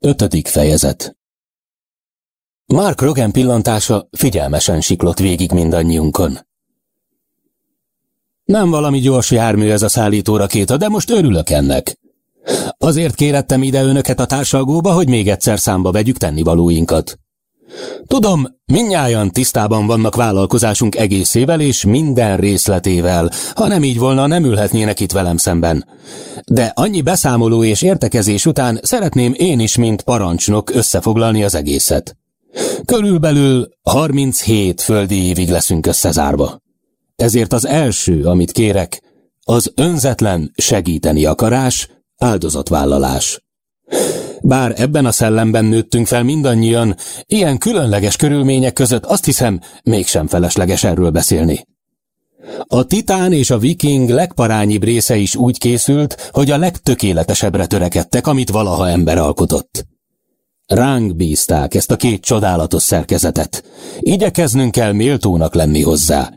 Ötödik fejezet Mark Rogan pillantása figyelmesen siklott végig mindannyiunkon. Nem valami gyors jármű ez a szállító rakéta, de most örülök ennek. Azért kérettem ide önöket a társalgóba, hogy még egyszer számba vegyük tennivalóinkat. Tudom, minnyáján tisztában vannak vállalkozásunk egészével és minden részletével. Ha nem így volna, nem ülhetnének itt velem szemben. De annyi beszámoló és értekezés után szeretném én is, mint parancsnok összefoglalni az egészet. Körülbelül 37 földi évig leszünk összezárva. Ezért az első, amit kérek, az önzetlen segíteni akarás, áldozatvállalás. Bár ebben a szellemben nőttünk fel mindannyian, ilyen különleges körülmények között azt hiszem, mégsem felesleges erről beszélni. A titán és a viking legparányibb része is úgy készült, hogy a legtökéletesebbre törekedtek, amit valaha ember alkotott. Ránk bízták ezt a két csodálatos szerkezetet. Igyekeznünk kell méltónak lenni hozzá.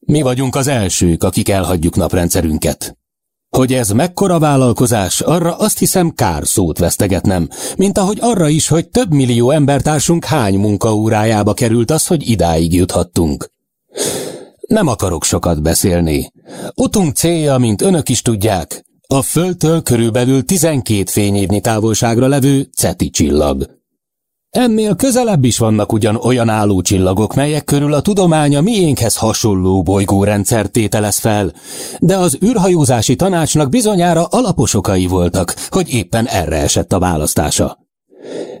Mi vagyunk az elsők, akik elhagyjuk naprendszerünket. Hogy ez mekkora vállalkozás, arra azt hiszem kár szót vesztegetnem, mint ahogy arra is, hogy több millió embertársunk hány munkaórájába került az, hogy idáig juthattunk. Nem akarok sokat beszélni. Utunk célja, mint önök is tudják, a Földtől körülbelül 12 fényévnyi távolságra levő Ceti csillag. Ennél közelebb is vannak ugyan olyan állócsillagok, melyek körül a tudománya miénkhez hasonló bolygórendszer tételez fel, de az űrhajózási tanácsnak bizonyára alapos okai voltak, hogy éppen erre esett a választása.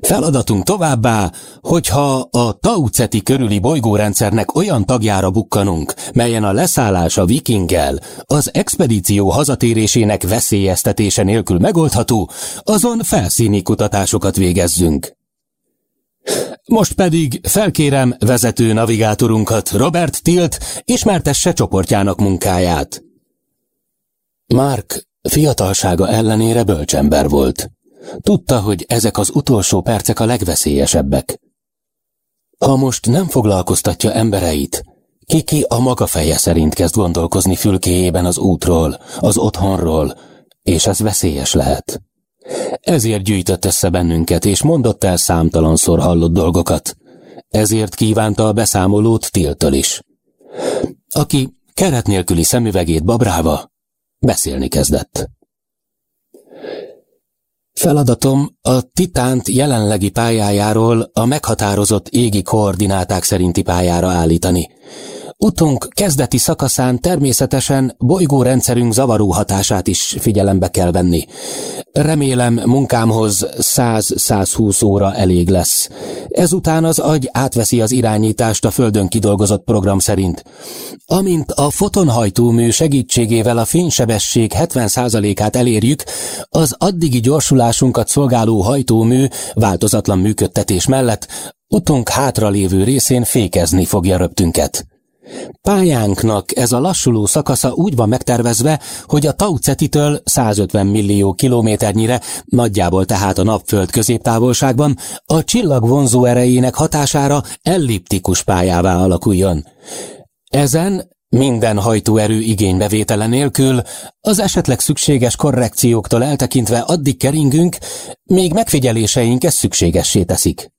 Feladatunk továbbá, hogyha a Tauceti körüli bolygórendszernek olyan tagjára bukkanunk, melyen a leszállás a vikinggel, az expedíció hazatérésének veszélyeztetése nélkül megoldható, azon felszíni kutatásokat végezzünk. Most pedig felkérem vezető navigátorunkat, Robert Tilt, ismertesse csoportjának munkáját. Mark fiatalsága ellenére bölcsember volt. Tudta, hogy ezek az utolsó percek a legveszélyesebbek. Ha most nem foglalkoztatja embereit, Kiki a maga feje szerint kezd gondolkozni fülkéjében az útról, az otthonról, és ez veszélyes lehet. Ezért gyűjtött össze bennünket, és mondott el számtalanszor hallott dolgokat. Ezért kívánta a beszámolót Tiltől is. Aki keret nélküli szemüvegét babrálva, beszélni kezdett. Feladatom a Titánt jelenlegi pályájáról a meghatározott égi koordináták szerinti pályára állítani. Utunk kezdeti szakaszán természetesen bolygórendszerünk zavaró hatását is figyelembe kell venni. Remélem munkámhoz 100-120 óra elég lesz. Ezután az agy átveszi az irányítást a Földön kidolgozott program szerint. Amint a fotonhajtómű segítségével a fénysebesség 70%-át elérjük, az addigi gyorsulásunkat szolgáló hajtómű változatlan működtetés mellett utunk hátralévő részén fékezni fogja röptünket. Pályánknak ez a lassuló szakasza úgy van megtervezve, hogy a Taucetitől 150 millió kilométernyire, nagyjából tehát a napföld középtávolságban, a csillag vonzó erejének hatására elliptikus pályává alakuljon. Ezen minden hajtóerő igénybevétele nélkül, az esetleg szükséges korrekcióktól eltekintve addig keringünk, még megfigyeléseink ezt szükségessé teszik.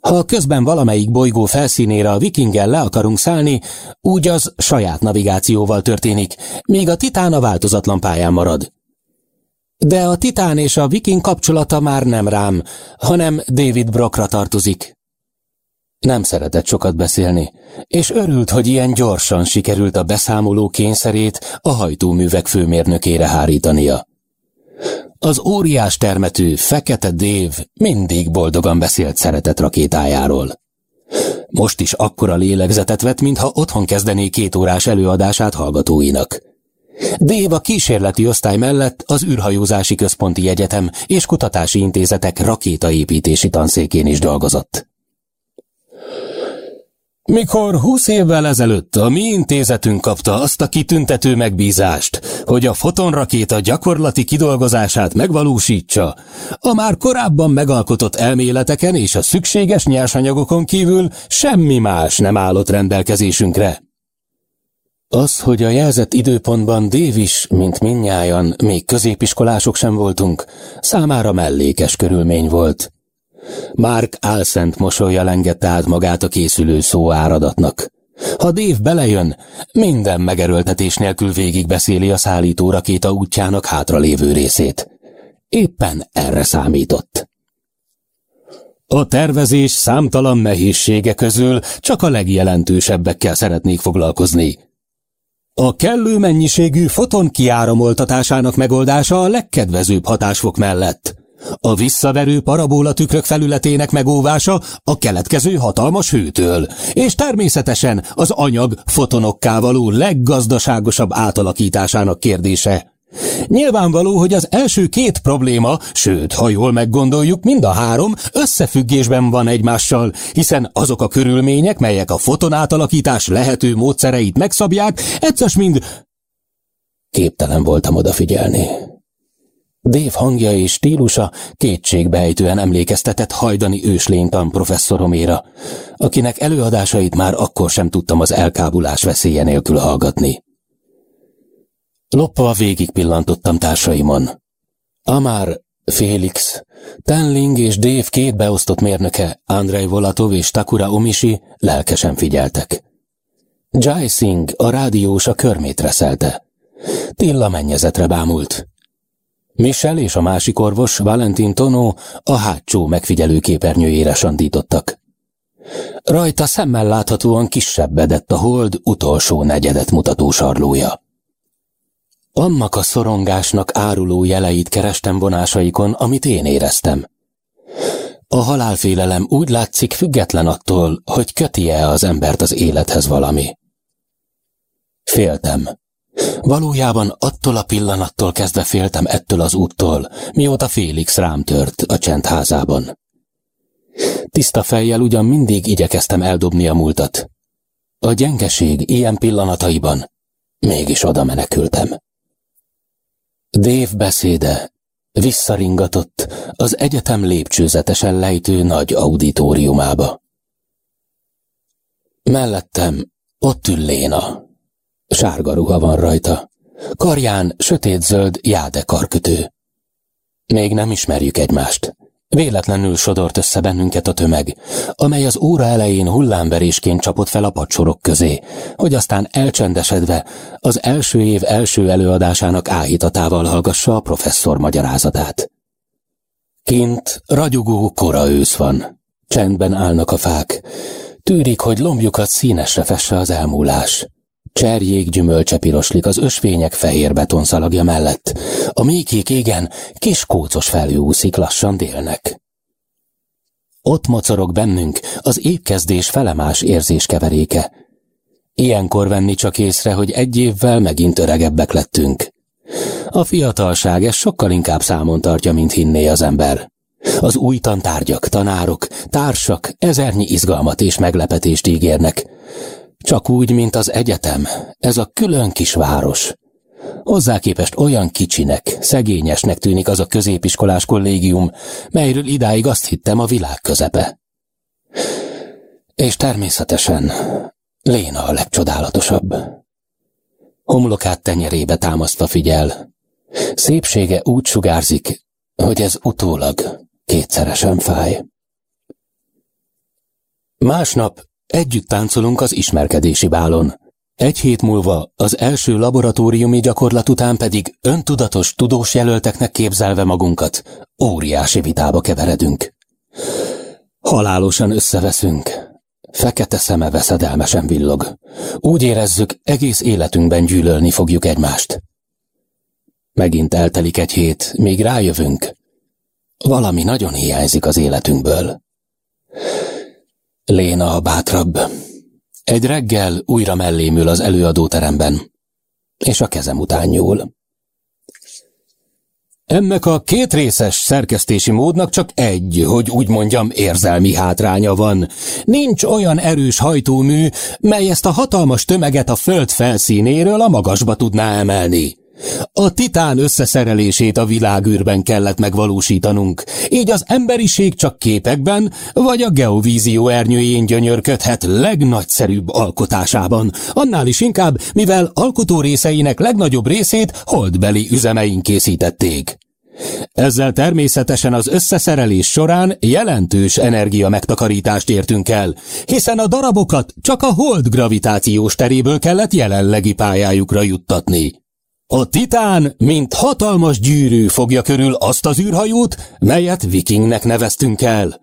Ha közben valamelyik bolygó felszínére a vikinggel le akarunk szállni, úgy az saját navigációval történik, míg a titán a változatlan pályán marad. De a titán és a viking kapcsolata már nem rám, hanem David Brockra tartozik. Nem szeretett sokat beszélni, és örült, hogy ilyen gyorsan sikerült a beszámoló kényszerét a hajtóművek főmérnökére hárítania. Az óriás termetű, fekete dév mindig boldogan beszélt szeretett rakétájáról. Most is akkora lélegzetet vett, mintha otthon kezdené két órás előadását hallgatóinak. Dév a kísérleti osztály mellett az űrhajózási központi egyetem és kutatási intézetek rakétaépítési tanszékén is dolgozott. Mikor húsz évvel ezelőtt a mi intézetünk kapta azt a kitüntető megbízást, hogy a fotonrakéta gyakorlati kidolgozását megvalósítsa, a már korábban megalkotott elméleteken és a szükséges nyersanyagokon kívül semmi más nem állott rendelkezésünkre. Az, hogy a jelzett időpontban Davis, mint minnyájan, még középiskolások sem voltunk, számára mellékes körülmény volt. Mark álszent mosolya lengette át magát a készülő szó áradatnak. Ha Dave belejön, minden megerőltetés nélkül végigbeszéli a szállító rakéta útjának hátralévő részét. Éppen erre számított. A tervezés számtalan nehézsége közül csak a legjelentősebbekkel szeretnék foglalkozni. A kellő mennyiségű foton kiáramoltatásának megoldása a legkedvezőbb hatásfok mellett. A visszaverő parabóla tükrök felületének megóvása a keletkező hatalmas hőtől, és természetesen az anyag fotonokká való leggazdaságosabb átalakításának kérdése. Nyilvánvaló, hogy az első két probléma, sőt, ha jól meggondoljuk, mind a három összefüggésben van egymással, hiszen azok a körülmények, melyek a fotonátalakítás lehető módszereit megszabják, egyszer mind... Képtelen voltam odafigyelni. Dév hangja és stílusa kétségbejtően emlékeztetett hajdani őslénytan professzoroméra, akinek előadásait már akkor sem tudtam az elkábulás veszélye nélkül hallgatni. Lopva végig pillantottam társaimon. Amár, Félix, Tenling és Dave két beosztott mérnöke, Andrei Volatov és Takura Omishi lelkesen figyeltek. Jai Singh a rádiós a körmét reszelte. Tilla mennyezetre bámult. Michel és a másik orvos, Valentin Tono a hátsó megfigyelő képernyőjére sandítottak. Rajta szemmel láthatóan kisebbedett a hold utolsó negyedet mutató sarlója. Annak a szorongásnak áruló jeleit kerestem vonásaikon, amit én éreztem. A halálfélelem úgy látszik független attól, hogy köti-e az embert az élethez valami. Féltem. Valójában attól a pillanattól kezdve féltem ettől az úttól, mióta Félix rám tört a csendházában. Tiszta fejjel ugyan mindig igyekeztem eldobni a múltat. A gyengeség ilyen pillanataiban mégis oda menekültem. Dév beszéde visszaringatott az egyetem lépcsőzetesen lejtő nagy auditoriumába. Mellettem ott ül Léna. Sárga ruha van rajta. Karján sötétzöld jáde karkötő. Még nem ismerjük egymást. Véletlenül sodort össze bennünket a tömeg, amely az óra elején hullámverésként csapott fel a padsorok közé, hogy aztán elcsendesedve az első év első előadásának áhítatával hallgassa a professzor magyarázatát. Kint ragyogó kora ősz van. Csendben állnak a fák. Tűrik, hogy lombjukat színesre fesse az elmúlás. Cserjék gyümölcse piroslik az ösvények fehér betonszalagja mellett. A mékék égen kis kócos felhő úszik lassan délnek. Ott mocorog bennünk az évkezdés felemás érzéskeveréke. Ilyenkor venni csak észre, hogy egy évvel megint öregebbek lettünk. A fiatalság ezt sokkal inkább számon tartja, mint hinné az ember. Az új tantárgyak, tanárok, társak ezernyi izgalmat és meglepetést ígérnek, csak úgy, mint az egyetem, ez a külön kis város. Hozzá képest olyan kicsinek, szegényesnek tűnik az a középiskolás kollégium, melyről idáig azt hittem a világ közepe. És természetesen Léna a legcsodálatosabb. Homlokát tenyerébe támasztva figyel. Szépsége úgy sugárzik, hogy ez utólag kétszeresen fáj. Másnap Együtt táncolunk az ismerkedési bálon. Egy hét múlva, az első laboratóriumi gyakorlat után pedig öntudatos tudós jelölteknek képzelve magunkat, óriási vitába keveredünk. Halálosan összeveszünk. Fekete szeme veszedelmesen villog. Úgy érezzük, egész életünkben gyűlölni fogjuk egymást. Megint eltelik egy hét, még rájövünk. Valami nagyon hiányzik az életünkből. Léna a bátrabb. Egy reggel újra mellémül az előadóteremben, és a kezem után nyúl. Ennek a kétrészes szerkesztési módnak csak egy, hogy úgy mondjam, érzelmi hátránya van. Nincs olyan erős hajtómű, mely ezt a hatalmas tömeget a föld felszínéről a magasba tudná emelni. A titán összeszerelését a világűrben kellett megvalósítanunk, így az emberiség csak képekben vagy a geovízió ernyőjén gyönyörködhet legnagyszerűbb alkotásában, annál is inkább, mivel alkotó részeinek legnagyobb részét holdbeli üzemeink készítették. Ezzel természetesen az összeszerelés során jelentős energia megtakarítást értünk el, hiszen a darabokat csak a hold gravitációs teréből kellett jelenlegi pályájukra juttatni. A titán, mint hatalmas gyűrű fogja körül azt az űrhajót, melyet vikingnek neveztünk el.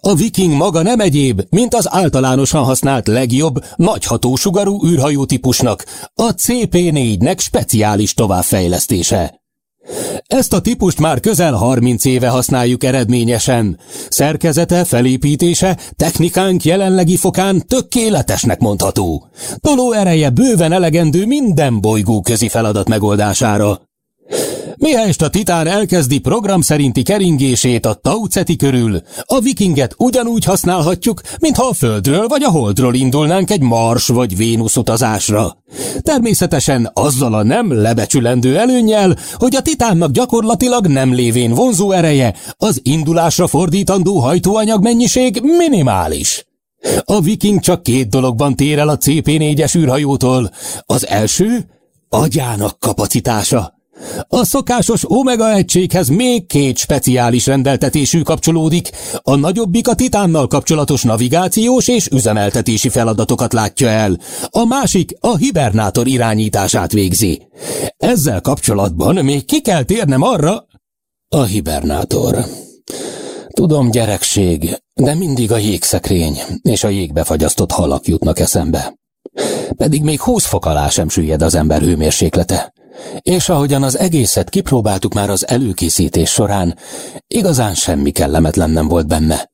A viking maga nem egyéb, mint az általánosan használt legjobb, nagy hatósugarú űrhajó típusnak, a CP4-nek speciális továbbfejlesztése. Ezt a típust már közel 30 éve használjuk eredményesen. Szerkezete, felépítése, technikánk jelenlegi fokán tökéletesnek mondható. Toló ereje bőven elegendő minden bolygó közi feladat megoldására. Mihelyest a titán elkezdi program szerinti keringését a Tauceti körül, a vikinget ugyanúgy használhatjuk, mintha a Földről vagy a Holdról indulnánk egy Mars vagy Vénusz utazásra. Természetesen azzal a nem lebecsülendő előnnyel, hogy a titánnak gyakorlatilag nem lévén vonzó ereje, az indulásra fordítandó hajtóanyag mennyiség minimális. A viking csak két dologban tér el a CP4-es űrhajótól. Az első, agyának kapacitása. A szokásos Omega egységhez még két speciális rendeltetésű kapcsolódik. A nagyobbik a titánnal kapcsolatos navigációs és üzemeltetési feladatokat látja el. A másik a hibernátor irányítását végzi. Ezzel kapcsolatban még ki kell térnem arra... A hibernátor. Tudom, gyerekség, de mindig a jégszekrény és a jégbe fagyasztott halak jutnak eszembe. Pedig még húsz fok alá sem süllyed az ember hőmérséklete. És ahogyan az egészet kipróbáltuk már az előkészítés során, igazán semmi kellemetlen nem volt benne.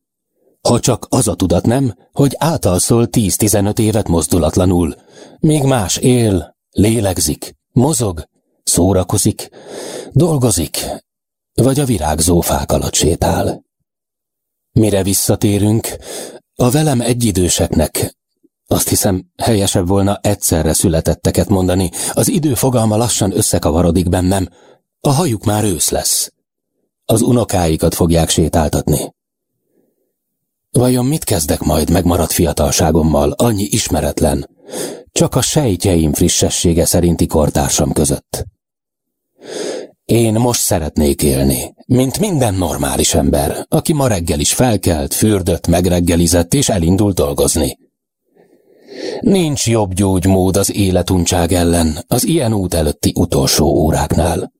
Ha csak az a tudat nem, hogy átalszol 10-15 évet mozdulatlanul, még más él, lélegzik, mozog, szórakozik, dolgozik, vagy a virágzó fák alatt sétál. Mire visszatérünk, a velem egyidőseknek azt hiszem, helyesebb volna egyszerre születetteket mondani. Az idő fogalma lassan összekavarodik bennem. A hajuk már ősz lesz. Az unokáikat fogják sétáltatni. Vajon mit kezdek majd megmaradt fiatalságommal, annyi ismeretlen, csak a sejtjeim frissessége szerinti kortársam között? Én most szeretnék élni, mint minden normális ember, aki ma reggel is felkelt, fürdött, megreggelizett és elindult dolgozni. Nincs jobb gyógymód az életuncság ellen az ilyen út előtti utolsó óráknál.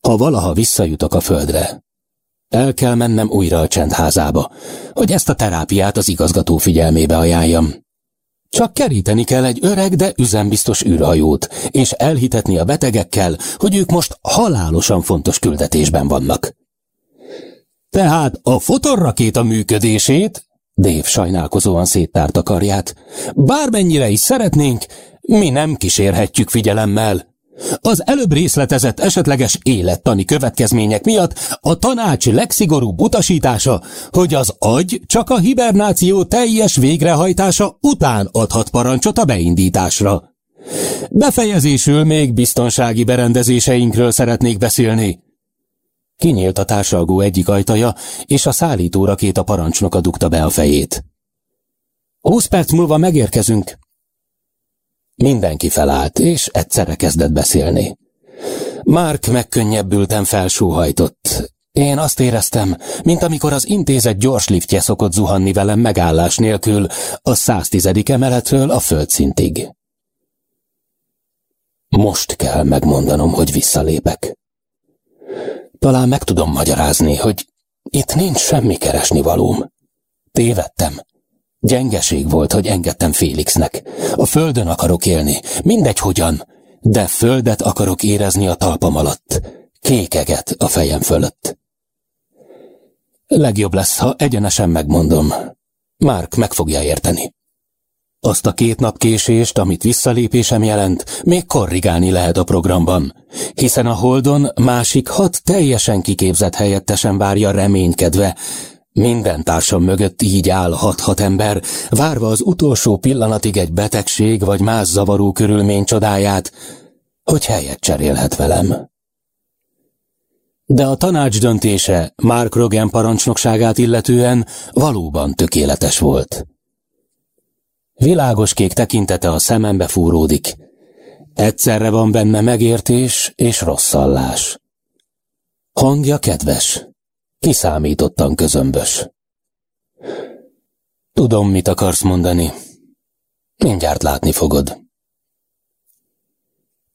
Ha valaha visszajutok a földre, el kell mennem újra a csendházába, hogy ezt a terápiát az igazgató figyelmébe ajánljam. Csak keríteni kell egy öreg, de üzembiztos űrhajót, és elhitetni a betegekkel, hogy ők most halálosan fontos küldetésben vannak. Tehát a fotorrakéta működését Dév sajnálkozóan széttárta karját. Bármennyire is szeretnénk, mi nem kísérhetjük figyelemmel. Az előbb részletezett esetleges élettani következmények miatt a tanács legszigorúbb utasítása, hogy az agy csak a hibernáció teljes végrehajtása után adhat parancsot a beindításra. Befejezésül még biztonsági berendezéseinkről szeretnék beszélni. Kinyílt a társalgó egyik ajtaja, és a szállító rakéta parancsnoka dugta be a fejét. Húsz perc múlva megérkezünk. Mindenki felállt, és egyszerre kezdett beszélni. Mark megkönnyebbülten felsóhajtott. Én azt éreztem, mint amikor az intézet gyors liftje szokott zuhanni velem megállás nélkül a 110. emeletről a földszintig. Most kell megmondanom, hogy visszalépek. Talán meg tudom magyarázni, hogy itt nincs semmi keresni valóm. Tévedtem. Gyengeség volt, hogy engedtem Félixnek. A földön akarok élni, mindegy hogyan, de földet akarok érezni a talpam alatt, kékeget a fejem fölött. Legjobb lesz, ha egyenesen megmondom. Márk meg fogja érteni. Azt a két nap késést, amit visszalépésem jelent, még korrigálni lehet a programban, hiszen a Holdon másik hat teljesen kiképzett helyettesen várja reménykedve. Minden társam mögött így áll hat-hat ember, várva az utolsó pillanatig egy betegség vagy más zavaró körülmény csodáját, hogy helyet cserélhet velem. De a tanács döntése Mark Rogan parancsnokságát illetően valóban tökéletes volt. Világos kék tekintete a szemembe fúródik. Egyszerre van benne megértés és rosszallás. Hangja kedves, kiszámítottan közömbös. Tudom, mit akarsz mondani. Mindjárt látni fogod.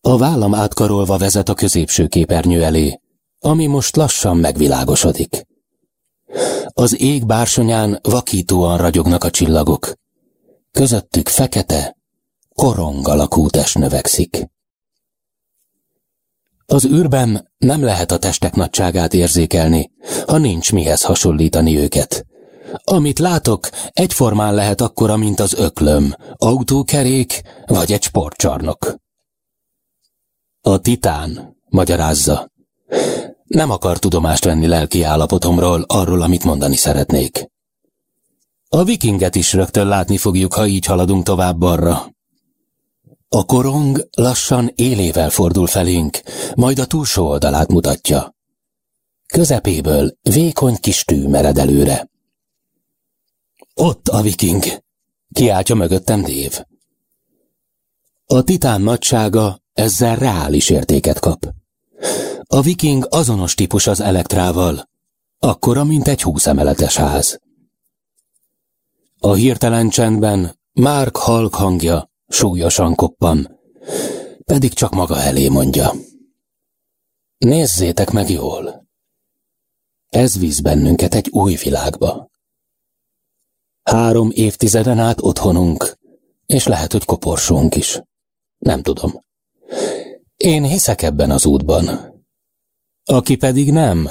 A vállam átkarolva vezet a középső képernyő elé, ami most lassan megvilágosodik. Az ég bársonyán vakítóan ragyognak a csillagok. Közöttük fekete, korong alakú test növekszik. Az űrben nem lehet a testek nagyságát érzékelni, ha nincs mihez hasonlítani őket. Amit látok, egyformán lehet akkora, mint az öklöm, autókerék vagy egy sportcsarnok. A titán, magyarázza. Nem akar tudomást venni lelki állapotomról, arról, amit mondani szeretnék. A vikinget is rögtön látni fogjuk, ha így haladunk tovább arra. A korong lassan élével fordul felénk, majd a túlsó oldalát mutatja. Közepéből vékony kis tű mered előre. Ott a viking, kiáltja mögöttem Dév. A titán nagysága ezzel reális értéket kap. A viking azonos típus az elektrával, akkora, mint egy húszemeletes ház. A hirtelen csendben Márk halk hangja súlyosan koppan, pedig csak maga elé mondja. Nézzétek meg jól! Ez víz bennünket egy új világba. Három évtizeden át otthonunk, és lehet, hogy koporsónk is. Nem tudom. Én hiszek ebben az útban. Aki pedig nem,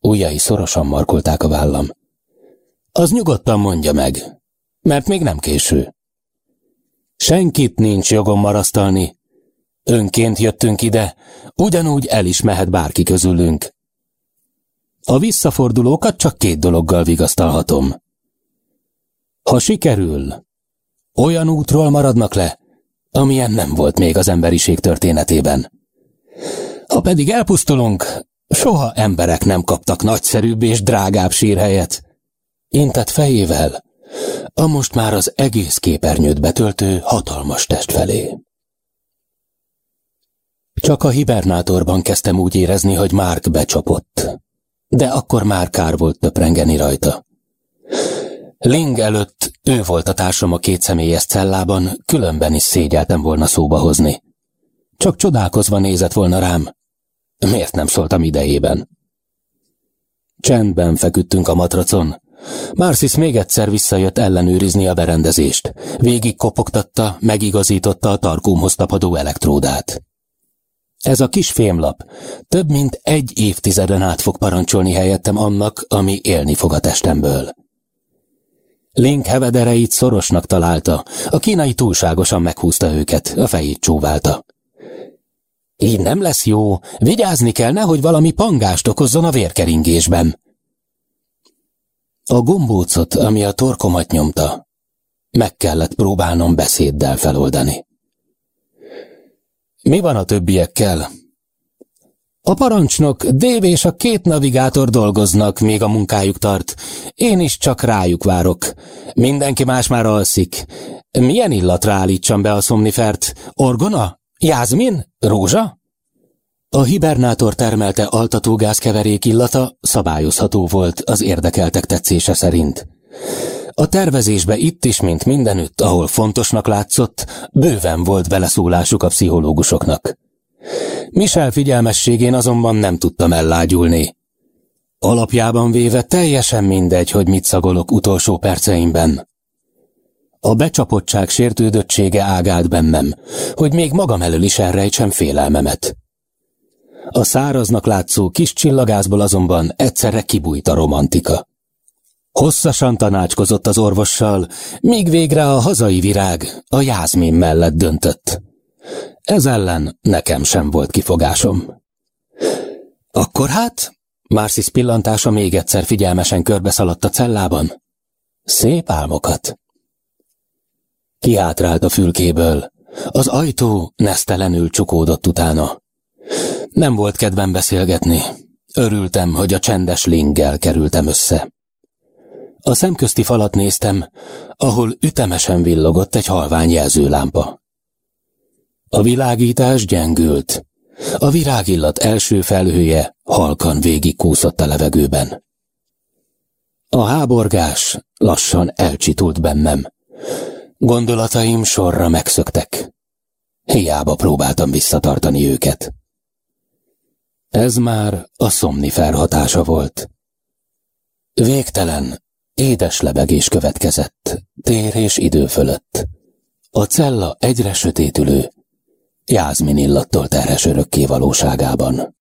ujjai szorosan markolták a vállam, az nyugodtan mondja meg, mert még nem késő. Senkit nincs jogom marasztalni. Önként jöttünk ide, ugyanúgy el is mehet bárki közülünk. A visszafordulókat csak két dologgal vigasztalhatom. Ha sikerül, olyan útról maradnak le, amilyen nem volt még az emberiség történetében. Ha pedig elpusztulunk, soha emberek nem kaptak nagyszerűbb és drágább sírhelyet. Intett fejével, a most már az egész képernyőt betöltő hatalmas test felé. Csak a hibernátorban kezdtem úgy érezni, hogy Márk becsapott, de akkor már kár volt töprengeni rajta. Ling előtt ő volt a társam a két személyes cellában, különben is szégyeltem volna szóba hozni. Csak csodálkozva nézett volna rám. Miért nem szóltam idejében? Csendben feküdtünk a matracon. Marcis még egyszer visszajött ellenőrizni a berendezést. Végig kopogtatta, megigazította a tarkómhoz tapadó elektródát. Ez a kis fémlap több mint egy évtizeden át fog parancsolni helyettem annak, ami élni fog a testemből. Link hevedereit szorosnak találta, a kínai túlságosan meghúzta őket, a fejét csóválta. Így nem lesz jó, vigyázni kell, nehogy valami pangást okozzon a vérkeringésben. A gombócot, ami a torkomat nyomta, meg kellett próbálnom beszéddel feloldani. Mi van a többiekkel? A parancsnok, Dév és a két navigátor dolgoznak, még a munkájuk tart. Én is csak rájuk várok. Mindenki más már alszik. Milyen illatra állítsam be a szomnifert? Orgona? Jázmin? Rózsa? A hibernátor termelte altatógázkeverék illata szabályozható volt az érdekeltek tetszése szerint. A tervezésbe itt is, mint mindenütt, ahol fontosnak látszott, bőven volt beleszólásuk a pszichológusoknak. Michel figyelmességén azonban nem tudtam ellágyulni. Alapjában véve teljesen mindegy, hogy mit szagolok utolsó perceimben. A becsapottság sértődöttsége ágált bennem, hogy még magam elől is elrejtsem félelmemet. A száraznak látszó kis csillagászból azonban egyszerre kibújt a romantika. Hosszasan tanácskozott az orvossal, míg végre a hazai virág a jázmén mellett döntött. Ez ellen nekem sem volt kifogásom. Akkor hát, Marcis pillantása még egyszer figyelmesen körbeszaladt a cellában. Szép álmokat. Kiátrált a fülkéből, Az ajtó nesztelenül csukódott utána. Nem volt kedvem beszélgetni. Örültem, hogy a csendes linggel kerültem össze. A szemközti falat néztem, ahol ütemesen villogott egy halvány jelzőlámpa. A világítás gyengült. A virágillat első felhője halkan végigkúszott a levegőben. A háborgás lassan elcsitult bennem. Gondolataim sorra megszöktek. Hiába próbáltam visszatartani őket. Ez már a szomnifer hatása volt. Végtelen, édes lebegés következett, tér és idő fölött. A cella egyre sötétülő, Jászmin illattól terhes örökké valóságában.